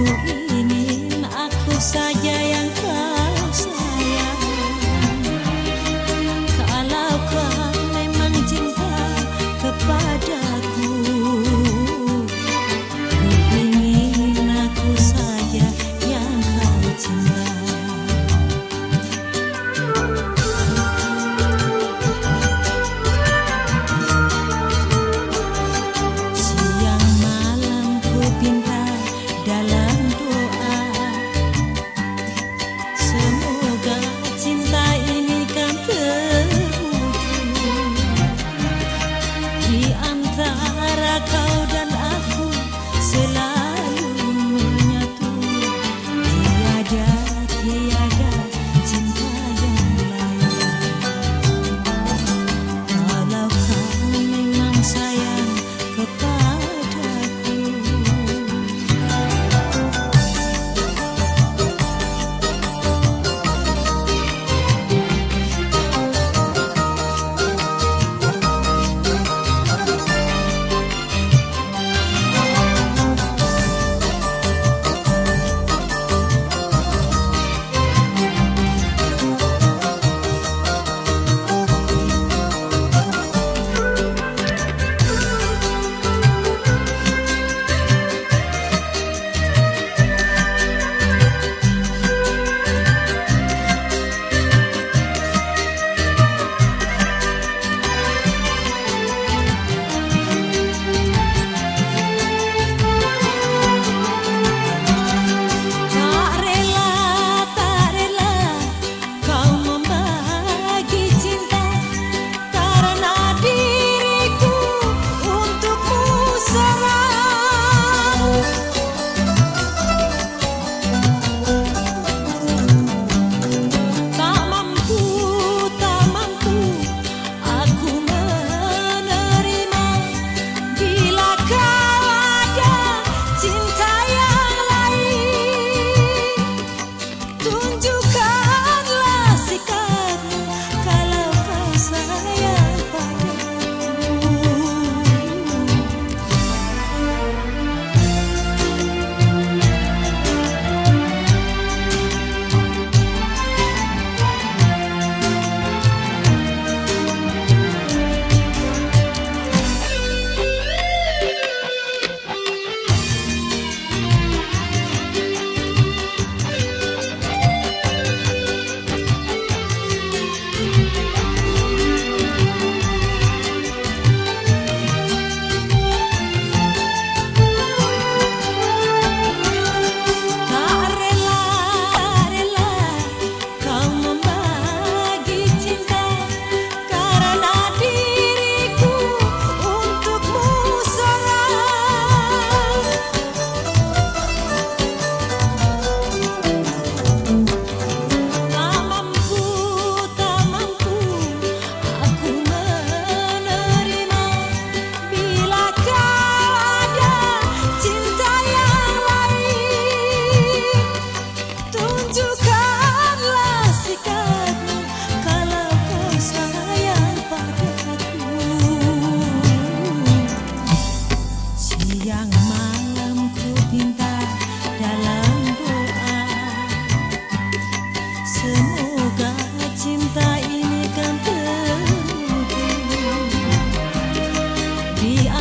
Ku ingin aku saja E